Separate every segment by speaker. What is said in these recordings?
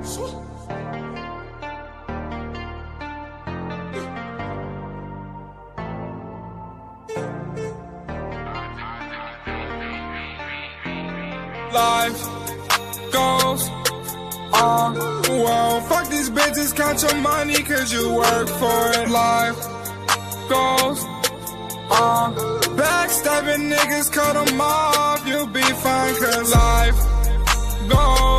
Speaker 1: Life goes on. Well, fuck these bitches, count your money, cause you work for it. Life goes on. Backstabbing niggas, cut them off, you'll be fine, cause life goes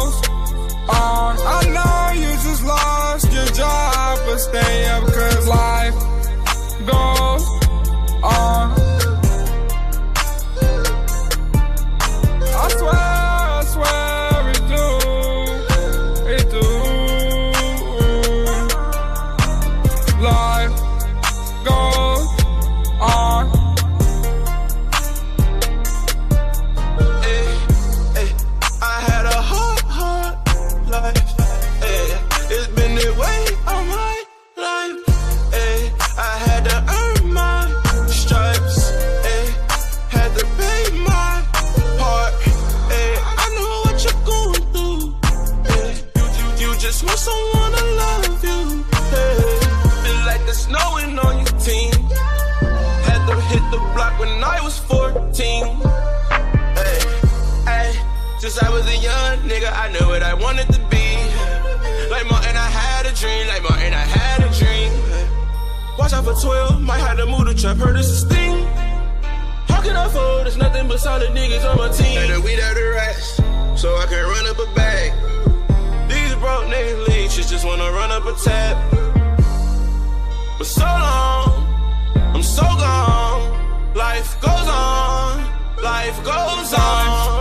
Speaker 2: since I was a young nigga, I knew what I wanted to be. Like Martin, I had a dream. Like Martin, I had a dream. Watch out for 12, might have to move the trap, heard it's a sting. How can I fold? There's nothing but solid niggas on my team. And the weed out the rest, so I can run up a bag. These broke niggas leeches just wanna run up a tab. But so long, I'm so gone. Life goes on, life goes on.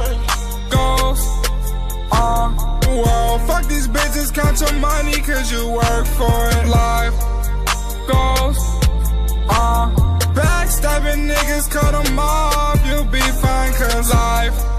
Speaker 1: Bitches, count your money, cause you work for it. Life goes on. Backstabbing niggas, cut them off, you'll be fine, cause life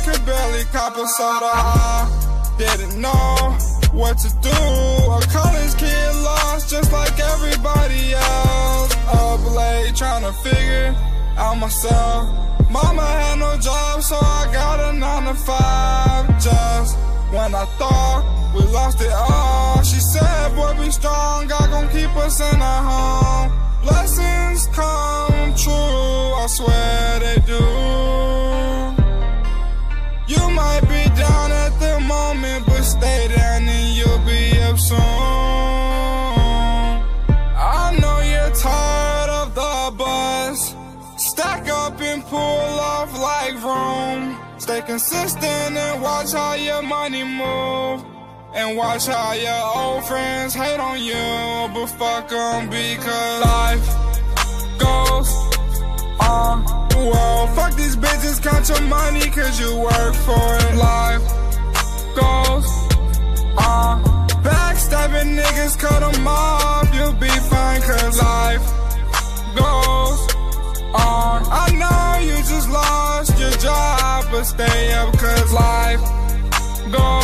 Speaker 1: I could barely cop a soda. I didn't know what to do. A college kid lost just like everybody else. Up late trying to figure out myself. Mama had no job, so I got a nine to five. Just when I thought we lost it all, she said, "Boy, be strong. God gon' keep us in our home." Pull off like room. Stay consistent and watch how your money move. And watch how your old friends hate on you, but fuck 'em because life goes on. Well, fuck these bitches, count your money, cause you work for it. Life stay up, cause life goes